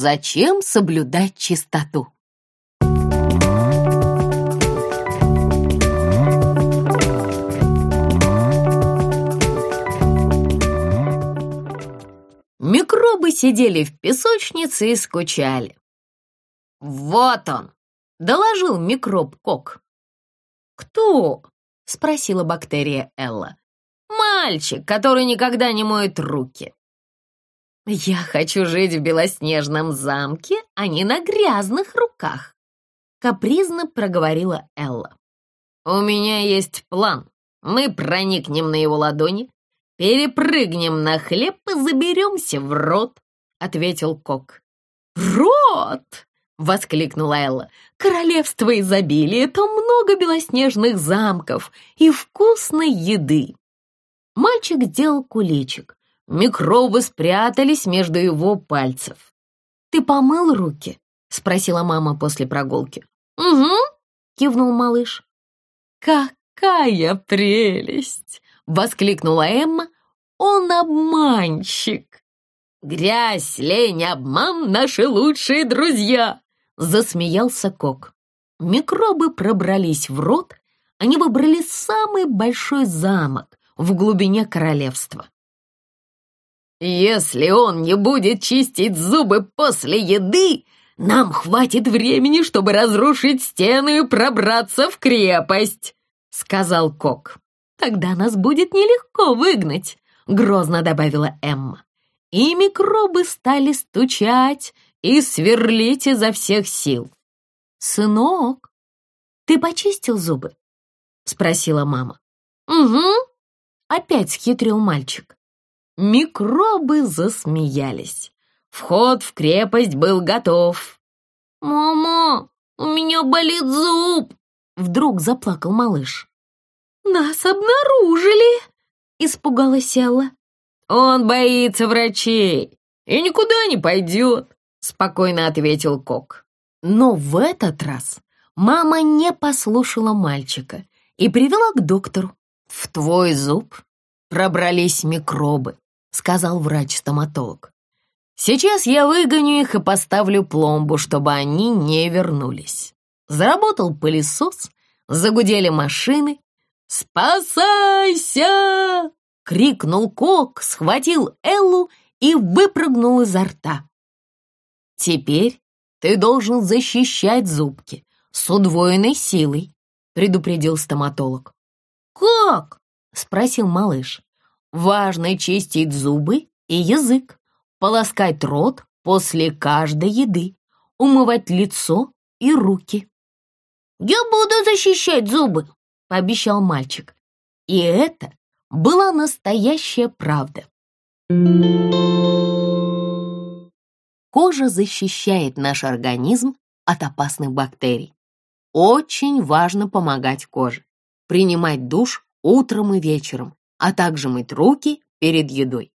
зачем соблюдать чистоту. Микробы сидели в песочнице и скучали. «Вот он!» — доложил микроб Кок. «Кто?» — спросила бактерия Элла. «Мальчик, который никогда не моет руки». «Я хочу жить в белоснежном замке, а не на грязных руках», — капризно проговорила Элла. «У меня есть план. Мы проникнем на его ладони, перепрыгнем на хлеб и заберемся в рот», — ответил Кок. «Рот!» — воскликнула Элла. «Королевство изобилия — это много белоснежных замков и вкусной еды». Мальчик сделал куличик. Микробы спрятались между его пальцев. «Ты помыл руки?» — спросила мама после прогулки. «Угу», — кивнул малыш. «Какая прелесть!» — воскликнула Эмма. «Он обманщик!» «Грязь, лень, обман — наши лучшие друзья!» — засмеялся Кок. Микробы пробрались в рот, они выбрали самый большой замок в глубине королевства. «Если он не будет чистить зубы после еды, нам хватит времени, чтобы разрушить стены и пробраться в крепость», — сказал Кок. «Тогда нас будет нелегко выгнать», — грозно добавила Эмма. И микробы стали стучать и сверлить изо всех сил. «Сынок, ты почистил зубы?» — спросила мама. «Угу», — опять схитрил мальчик. Микробы засмеялись. Вход в крепость был готов. «Мама, у меня болит зуб!» Вдруг заплакал малыш. «Нас обнаружили!» Испугалась Элла. «Он боится врачей и никуда не пойдет», спокойно ответил Кок. Но в этот раз мама не послушала мальчика и привела к доктору. В твой зуб пробрались микробы. — сказал врач-стоматолог. «Сейчас я выгоню их и поставлю пломбу, чтобы они не вернулись». Заработал пылесос, загудели машины. «Спасайся!» — крикнул Кок, схватил Эллу и выпрыгнул изо рта. «Теперь ты должен защищать зубки с удвоенной силой», — предупредил стоматолог. «Как?» — спросил малыш. Важно чистить зубы и язык, полоскать рот после каждой еды, умывать лицо и руки. «Я буду защищать зубы», — пообещал мальчик. И это была настоящая правда. Кожа защищает наш организм от опасных бактерий. Очень важно помогать коже, принимать душ утром и вечером, а также мыть руки перед едой.